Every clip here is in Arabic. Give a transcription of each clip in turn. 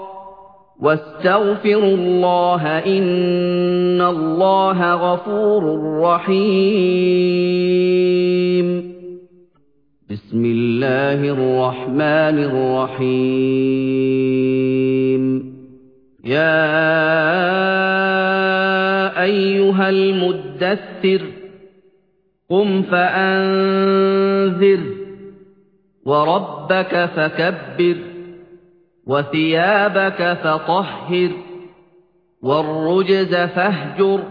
وَاسْتَغْفِرُوا اللَّهَ ۖ إِنَّ اللَّهَ غَفُورٌ رَّحِيمٌ. بِسْمِ اللَّهِ الرَّحْمَٰنِ الرَّحِيمِ. يَا أَيُّهَا الْمُدَّثِّرُ قُمْ فَأَنذِرْ وَرَبَّكَ فَكَبِّرْ. وَثِيَابَكَ فَطَهِّرْ وَالرُّجْزَ فَاهْجُرْ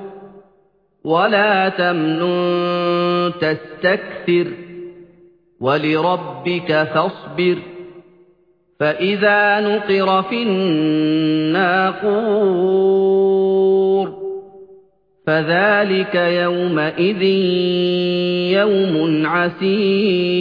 وَلَا تَمْنُن تَسْتَكْثِرْ وَلِرَبِّكَ فَاصْبِرْ. فَإِذَا نُقِرَ فِي النَّاقُورِ فَذَٰلِكَ يَوْمَئِذٍ يَوْمٌ عَسِيرٌ.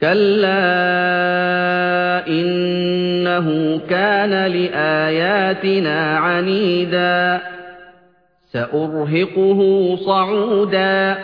كَلَّا إِنَّهُ كَانَ لِآيَاتِنَا عَنِيدًا سَأُرْهِقُهُ صَعُودًا